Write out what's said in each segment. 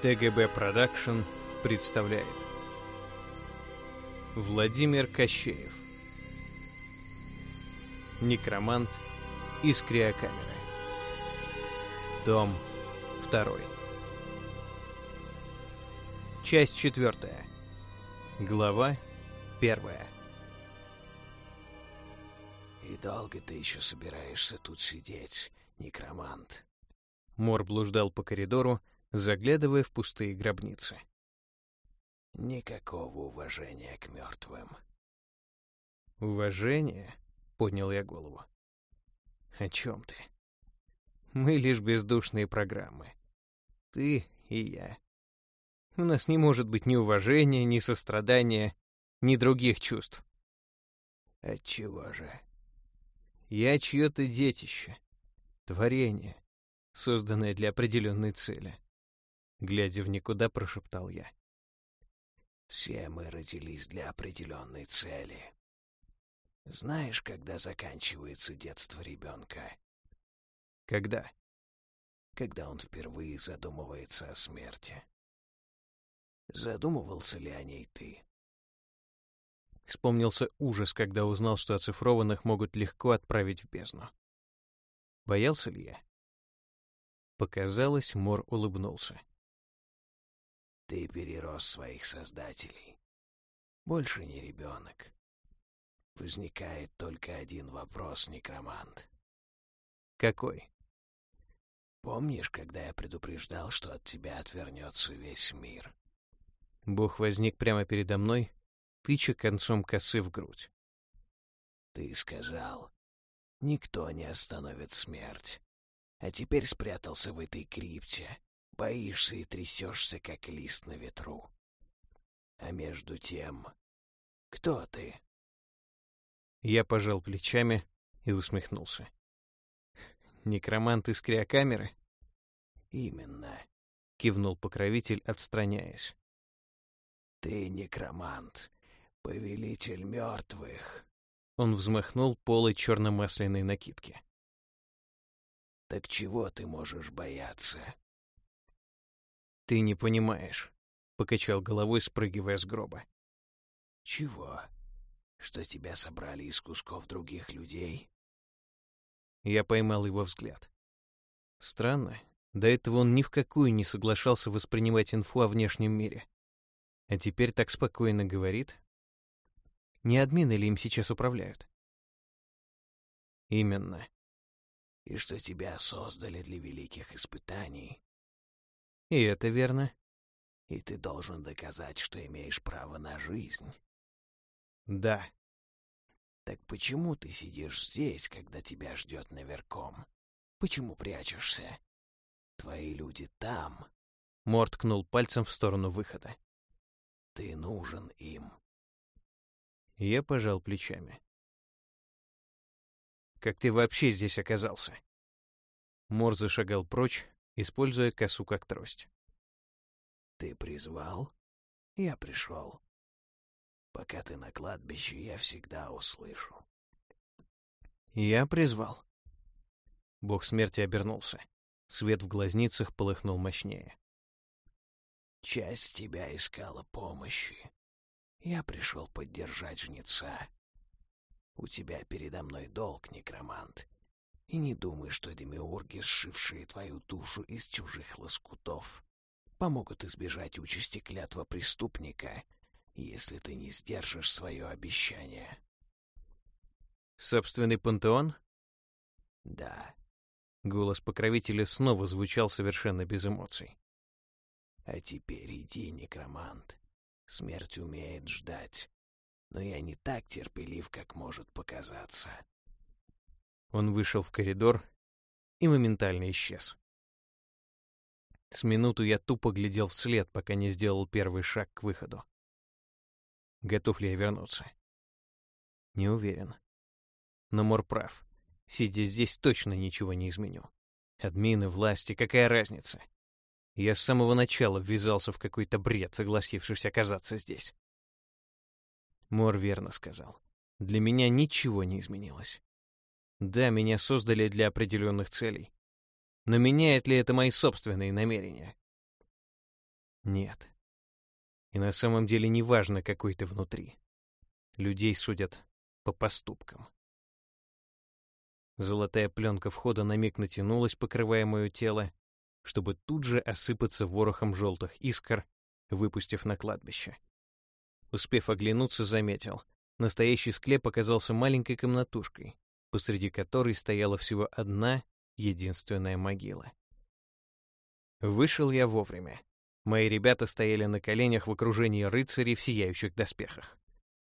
ТГБ Продакшн представляет. Владимир Кощеев. Некромант из криокамеры. Том 2 Часть 4 Глава 1 «И долго ты еще собираешься тут сидеть, некромант?» Мор блуждал по коридору, заглядывая в пустые гробницы. «Никакого уважения к мертвым». «Уважение?» — поднял я голову. «О чем ты? Мы лишь бездушные программы. Ты и я. У нас не может быть ни уважения, ни сострадания, ни других чувств. Отчего же? Я чье-то детище, творение, созданное для определенной цели. Глядя в никуда, прошептал я. Все мы родились для определенной цели. Знаешь, когда заканчивается детство ребенка? Когда? Когда он впервые задумывается о смерти. Задумывался ли о ней ты? Вспомнился ужас, когда узнал, что оцифрованных могут легко отправить в бездну. Боялся ли я? Показалось, Мор улыбнулся. Ты перерос своих создателей. Больше не ребенок. Возникает только один вопрос, некромант. Какой? Помнишь, когда я предупреждал, что от тебя отвернется весь мир? Бог возник прямо передо мной, тыча концом косы в грудь. Ты сказал, никто не остановит смерть. А теперь спрятался в этой крипте, боишься и трясешься, как лист на ветру. А между тем, кто ты? Я пожал плечами и усмехнулся. Некромант из криокамеры? Именно, кивнул покровитель, отстраняясь. Ты некромант, повелитель мертвых. Он взмахнул полой черно-масляной накидки. Так чего ты можешь бояться? Ты не понимаешь, покачал головой, спрыгивая с гроба. Чего? Что тебя собрали из кусков других людей? Я поймал его взгляд. Странно, до этого он ни в какую не соглашался воспринимать инфу о внешнем мире. А теперь так спокойно говорит. Не админы ли им сейчас управляют? Именно. И что тебя создали для великих испытаний. И это верно. И ты должен доказать, что имеешь право на жизнь. Да. Так почему ты сидишь здесь, когда тебя ждет наверхом? Почему прячешься? Твои люди там. Мор ткнул пальцем в сторону выхода. Ты нужен им. Я пожал плечами. Как ты вообще здесь оказался? Мор зашагал прочь, используя косу как трость. Ты призвал? Я пришел. Пока ты на кладбище, я всегда услышу. Я призвал. Бог смерти обернулся. Свет в глазницах полыхнул мощнее. Часть тебя искала помощи. Я пришел поддержать жнеца. У тебя передо мной долг, некромант. И не думай, что демиурги, сшившие твою душу из чужих лоскутов, помогут избежать участи клятва преступника, если ты не сдержишь свое обещание. Собственный пантеон? Да. Голос покровителя снова звучал совершенно без эмоций. А теперь иди, некромант. Смерть умеет ждать. Но я не так терпелив, как может показаться. Он вышел в коридор и моментально исчез. С минуту я тупо глядел вслед, пока не сделал первый шаг к выходу. Готов ли я вернуться? Не уверен. Но Мор прав. Сидя здесь, точно ничего не изменю. Админы, власти, какая разница? Я с самого начала ввязался в какой-то бред, согласившись оказаться здесь. Мор верно сказал. Для меня ничего не изменилось. Да, меня создали для определенных целей. Но меняет ли это мои собственные намерения? Нет. И на самом деле не важно, какой ты внутри. Людей судят по поступкам. Золотая пленка входа на миг натянулась, покрывая мое тело, чтобы тут же осыпаться ворохом желтых искр, выпустив на кладбище. Успев оглянуться, заметил. Настоящий склеп оказался маленькой комнатушкой, посреди которой стояла всего одна единственная могила. Вышел я вовремя. Мои ребята стояли на коленях в окружении рыцарей в сияющих доспехах.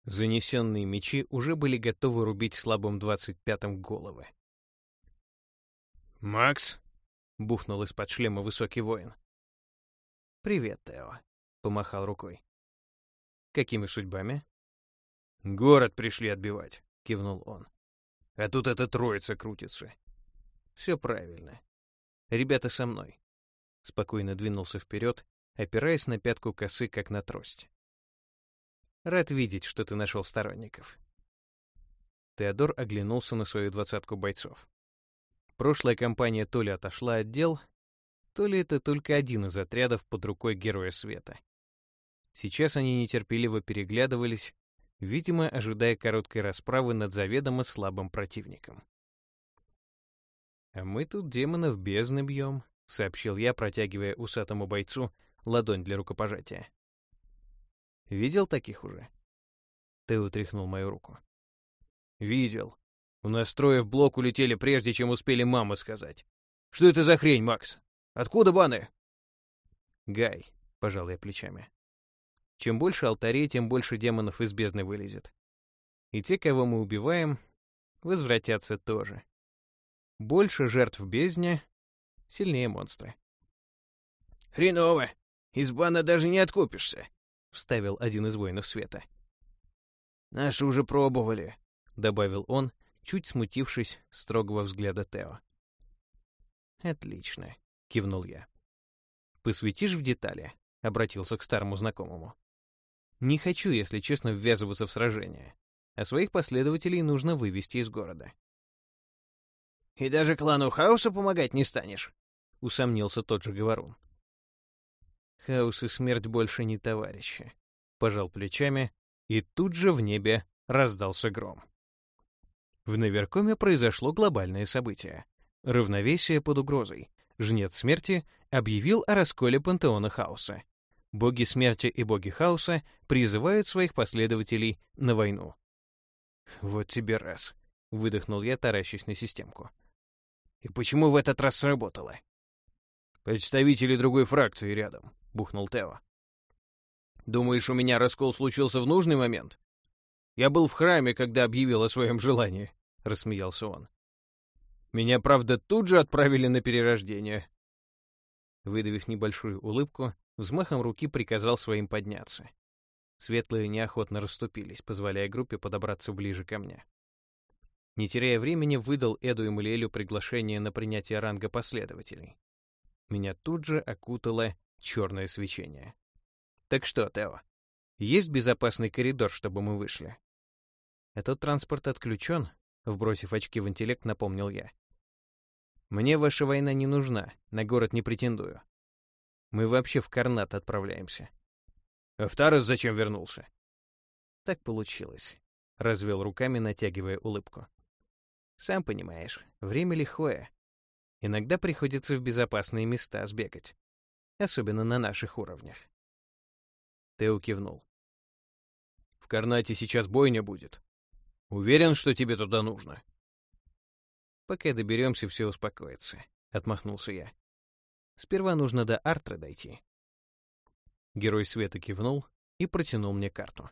Занесенные мечи уже были готовы рубить слабым двадцать пятым головы. «Макс?» — бухнул из-под шлема высокий воин. «Привет, Тео», — помахал рукой. «Какими судьбами?» «Город пришли отбивать», — кивнул он. «А тут эта троица крутится». «Все правильно. Ребята со мной». Спокойно двинулся вперед, опираясь на пятку косы, как на трость. Рад видеть, что ты нашел сторонников. Теодор оглянулся на свою двадцатку бойцов. Прошлая компания то ли отошла от дел, то ли это только один из отрядов под рукой Героя Света. Сейчас они нетерпеливо переглядывались, видимо, ожидая короткой расправы над заведомо слабым противником. «А мы тут демонов бездны бьем», — сообщил я, протягивая усатому бойцу ладонь для рукопожатия. Видел таких уже?» Ты утряхнул мою руку. «Видел. У нас трое в блок улетели, прежде чем успели мама сказать. Что это за хрень, Макс? Откуда баны?» «Гай», — пожал я плечами. «Чем больше алтарей, тем больше демонов из бездны вылезет. И те, кого мы убиваем, возвратятся тоже. Больше жертв бездне, сильнее монстры». «Хреново! Из бана даже не откупишься!» вставил один из воинов света. «Наши уже пробовали», — добавил он, чуть смутившись строгого взгляда Тео. «Отлично», — кивнул я. «Посвятишь в детали?» — обратился к старому знакомому. «Не хочу, если честно, ввязываться в сражение, а своих последователей нужно вывести из города». «И даже клану Хаоса помогать не станешь?» — усомнился тот же Говорун. Хаос и смерть больше не товарищи. Пожал плечами, и тут же в небе раздался гром. В Наверкоме произошло глобальное событие. Равновесие под угрозой. Жнец смерти объявил о расколе пантеона хаоса. Боги смерти и боги хаоса призывают своих последователей на войну. «Вот тебе раз», — выдохнул я, таращась на системку. «И почему в этот раз сработало?» «Представители другой фракции рядом», — бухнул Тео. «Думаешь, у меня раскол случился в нужный момент? Я был в храме, когда объявил о своем желании», — рассмеялся он. «Меня, правда, тут же отправили на перерождение». Выдавив небольшую улыбку, взмахом руки приказал своим подняться. Светлые неохотно расступились, позволяя группе подобраться ближе ко мне. Не теряя времени, выдал Эду и Малиэлю приглашение на принятие ранга последователей. Меня тут же окутало черное свечение. Так что, Тео, есть безопасный коридор, чтобы мы вышли? Этот транспорт отключен, вбросив очки в интеллект, напомнил я. Мне ваша война не нужна, на город не претендую. Мы вообще в Карнат отправляемся. А Втарес зачем вернулся? Так получилось. Развел руками, натягивая улыбку. Сам понимаешь, время лихое. Иногда приходится в безопасные места сбегать особенно на наших уровнях. Тео кивнул. «В Карнате сейчас бойня будет. Уверен, что тебе туда нужно?» «Пока доберемся, все успокоится», — отмахнулся я. «Сперва нужно до Артра дойти». Герой света кивнул и протянул мне карту.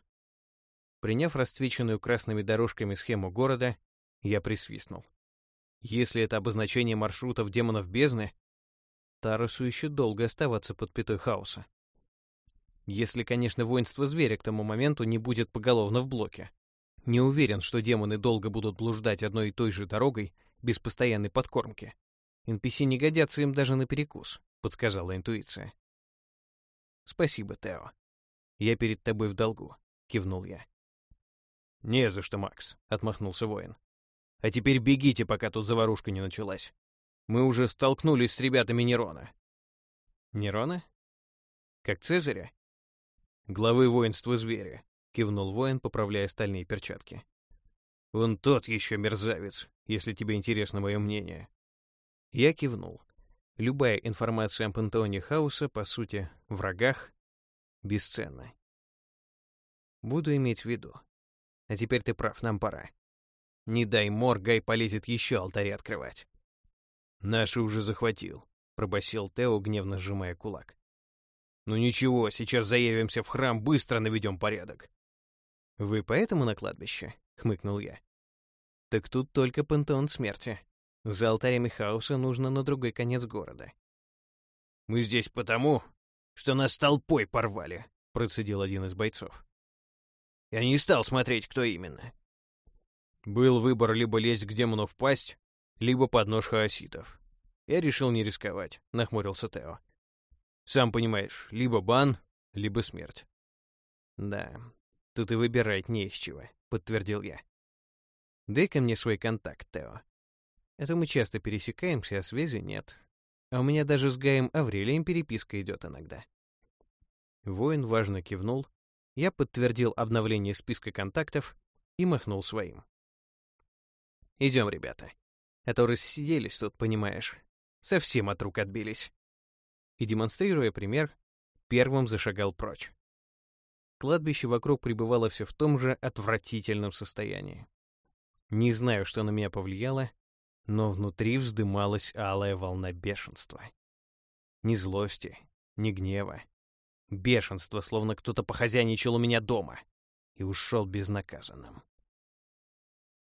Приняв расцвеченную красными дорожками схему города, я присвистнул. Если это обозначение маршрутов демонов бездны, Тарусу еще долго оставаться под пятой хаоса. Если, конечно, воинство зверя к тому моменту не будет поголовно в блоке. Не уверен, что демоны долго будут блуждать одной и той же дорогой без постоянной подкормки. NPC не годятся им даже на перекус, подсказала интуиция. Спасибо, Тео. Я перед тобой в долгу, кивнул я. Не за что, Макс, отмахнулся воин. А теперь бегите, пока тут заварушка не началась. Мы уже столкнулись с ребятами Нерона. Нерона? Как Цезаря? Главы воинства зверя, кивнул воин, поправляя стальные перчатки. Он тот еще мерзавец, если тебе интересно мое мнение. Я кивнул. Любая информация о пантеоне хаоса, по сути, врагах, бесценна. Буду иметь в виду. А теперь ты прав, нам пора. Не дай мор, Гай полезет еще алтари открывать. Наши уже захватил, пробасил Тео, гневно сжимая кулак. Ну ничего, сейчас заявимся в храм, быстро наведем порядок. Вы поэтому на кладбище? хмыкнул я. Так тут только пантеон смерти. За алтарями хаоса нужно на другой конец города. Мы здесь потому, что нас толпой порвали, процедил один из бойцов. Я не стал смотреть, кто именно. Был выбор либо лезть к демону в пасть, либо под нож хаоситов. Я решил не рисковать, нахмурился Тео. Сам понимаешь, либо бан, либо смерть. Да, тут и выбирать не из чего, подтвердил я. Дай-ка мне свой контакт, Тео. Это мы часто пересекаемся, а связи нет. А у меня даже с Гаем Аврелием переписка идет иногда. Воин важно кивнул, я подтвердил обновление списка контактов и махнул своим. «Идем, ребята. А то рассиделись тут, понимаешь. Совсем от рук отбились». И, демонстрируя пример, первым зашагал прочь. Кладбище вокруг пребывало все в том же отвратительном состоянии. Не знаю, что на меня повлияло, но внутри вздымалась алая волна бешенства. Ни злости, ни гнева, Бешенство, словно кто-то похозяйничал у меня дома. И ушел безнаказанным.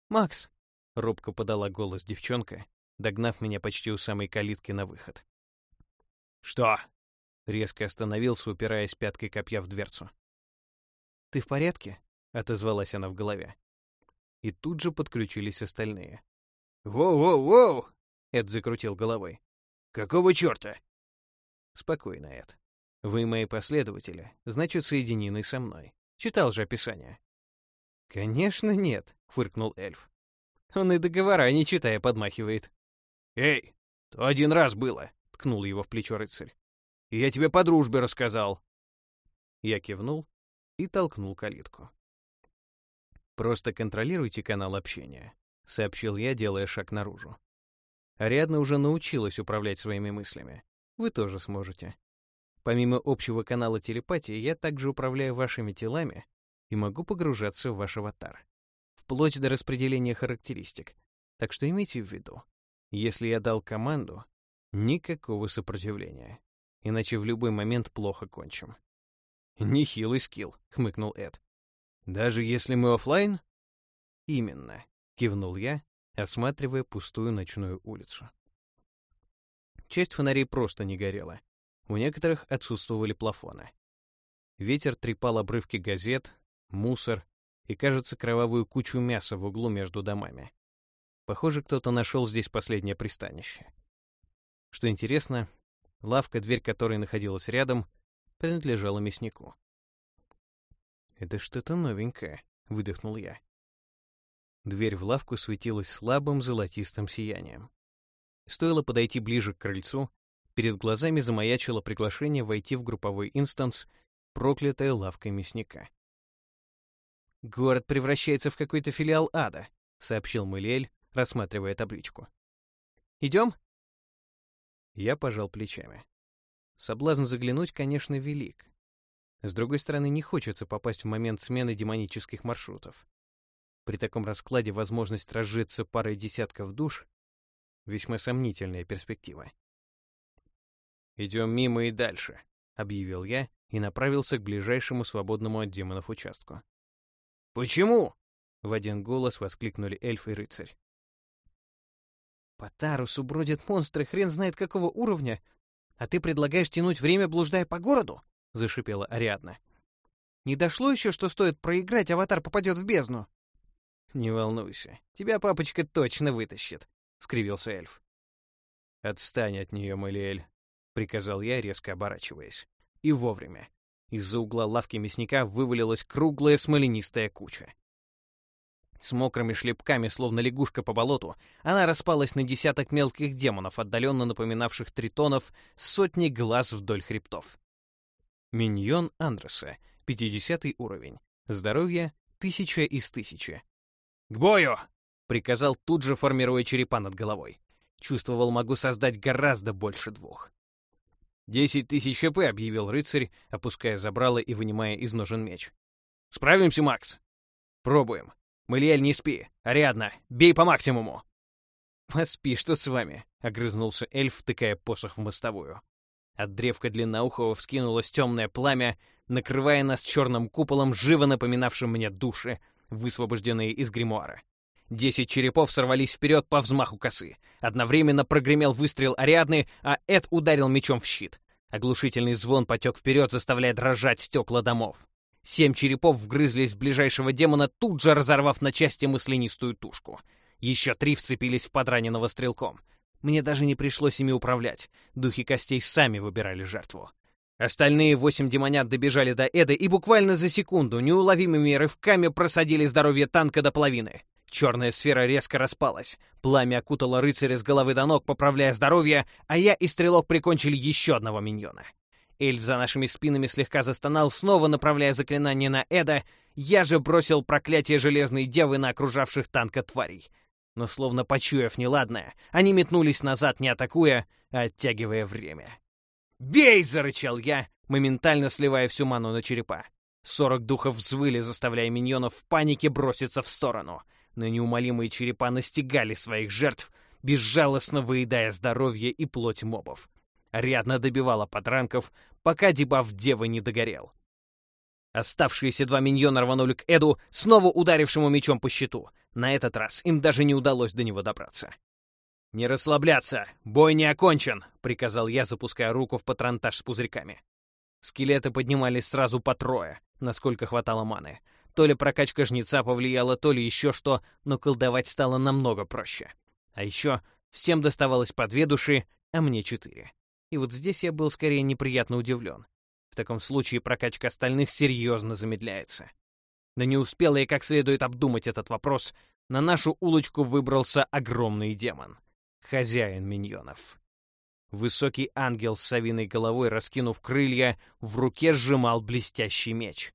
«Макс!» — робко подала голос девчонка, догнав меня почти у самой калитки на выход. «Что?» — резко остановился, упираясь пяткой копья в дверцу. «Ты в порядке?» — отозвалась она в голове. И тут же подключились остальные. «Воу-воу-воу!» — Эд закрутил головой. «Какого черта?» «Спокойно, Эд. Вы мои последователи, значит, соединены со мной. Читал же описание. Конечно, нет, фыркнул эльф. Он и договора, не читая, подмахивает. Эй, то один раз было, ткнул его в плечо рыцарь. Я тебе по дружбе рассказал. Я кивнул и толкнул калитку. Просто контролируйте канал общения, сообщил я, делая шаг наружу. Ариадна уже научилась управлять своими мыслями. Вы тоже сможете. Помимо общего канала телепатии, я также управляю вашими телами и могу погружаться в ваш аватар. Вплоть до распределения характеристик. Так что имейте в виду, если я дал команду, никакого сопротивления. Иначе в любой момент плохо кончим. «Нехилый скилл», — хмыкнул Эд. «Даже если мы офлайн? «Именно», — кивнул я, осматривая пустую ночную улицу. Часть фонарей просто не горела, у некоторых отсутствовали плафоны. Ветер трепал обрывки газет, мусор и, кажется, кровавую кучу мяса в углу между домами. Похоже, кто-то нашел здесь последнее пристанище. Что интересно, лавка, дверь которой находилась рядом, принадлежала мяснику. «Это что-то новенькое», — выдохнул я. Дверь в лавку светилась слабым золотистым сиянием. Стоило подойти ближе к крыльцу, Перед глазами замаячило приглашение войти в групповой инстанс «Проклятая лавка мясника». «Город превращается в какой-то филиал ада», — сообщил Мэлиэль, рассматривая табличку. «Идем?» Я пожал плечами. Соблазн заглянуть, конечно, велик. С другой стороны, не хочется попасть в момент смены демонических маршрутов. При таком раскладе возможность разжиться парой десятков душ — весьма сомнительная перспектива. «Идем мимо и дальше», — объявил я и направился к ближайшему свободному от демонов участку. «Почему?» — в один голос воскликнули эльф и рыцарь. «По Тарусу бродят монстры хрен знает какого уровня, а ты предлагаешь тянуть время, блуждая по городу?» — зашипела Ариадна. «Не дошло еще, что стоит проиграть, аватар попадет в бездну?» «Не волнуйся, тебя папочка точно вытащит», — скривился эльф. «Отстань от нее, Малиэль», — приказал я, резко оборачиваясь. И вовремя. Из-за угла лавки мясника вывалилась круглая смоленистая куча. С мокрыми шлепками, словно лягушка по болоту, она распалась на десяток мелких демонов, отдаленно напоминавших тритонов, сотни глаз вдоль хребтов. Миньон Андреса, 50 уровень. Здоровье 1000 из 1000. «К бою!» — приказал тут же, формируя черепа над головой. Чувствовал, могу создать гораздо больше двух. «Десять тысяч хп», — объявил рыцарь, опуская забрало и вынимая из ножен меч. «Справимся, Макс?» «Пробуем. Малиэль, не спи. Ариадна, бей по максимуму!» «Поспи, что с вами?» — огрызнулся эльф, втыкая посох в мостовую. От древка длинноухого вскинулось темное пламя, накрывая нас черным куполом, живо напоминавшим мне души, высвобожденные из гримуара. Десять черепов сорвались вперед по взмаху косы. Одновременно прогремел выстрел Ариадны, а Эд ударил мечом в щит. Оглушительный звон потек вперед, заставляя дрожать стекла домов. Семь черепов вгрызлись в ближайшего демона, тут же разорвав на части мысленистую тушку. Еще три вцепились в подраненного стрелком. Мне даже не пришлось ими управлять. Духи костей сами выбирали жертву. Остальные восемь демонят добежали до Эды и буквально за секунду неуловимыми рывками просадили здоровье танка до половины. Черная сфера резко распалась. Пламя окутало рыцаря с головы до ног, поправляя здоровье, а я и стрелок прикончили еще одного миньона. Эльф за нашими спинами слегка застонал, снова направляя заклинание на Эда. Я же бросил проклятие Железной Девы на окружавших танка тварей. Но словно почуяв неладное, они метнулись назад, не атакуя, а оттягивая время. «Бей!» — зарычал я, моментально сливая всю ману на черепа. Сорок духов взвыли, заставляя миньонов в панике броситься в сторону — но неумолимые черепа настигали своих жертв, безжалостно выедая здоровье и плоть мобов. Рядно добивала подранков, пока дебаф Девы не догорел. Оставшиеся два миньона рванули к Эду, снова ударившему мечом по щиту. На этот раз им даже не удалось до него добраться. «Не расслабляться! Бой не окончен!» — приказал я, запуская руку в патронтаж с пузырьками. Скелеты поднимались сразу по трое, насколько хватало маны. То ли прокачка жнеца повлияла, то ли еще что, но колдовать стало намного проще. А еще всем доставалось по две души, а мне четыре. И вот здесь я был скорее неприятно удивлен. В таком случае прокачка остальных серьезно замедляется. Но не успела я как следует обдумать этот вопрос, на нашу улочку выбрался огромный демон. Хозяин миньонов. Высокий ангел с совиной головой, раскинув крылья, в руке сжимал блестящий меч.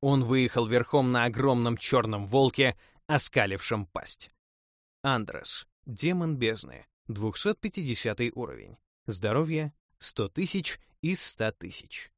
Он выехал верхом на огромном черном волке, оскалившем пасть. Андрес, демон бездны, 250 уровень. Здоровье 100 тысяч из 100 тысяч.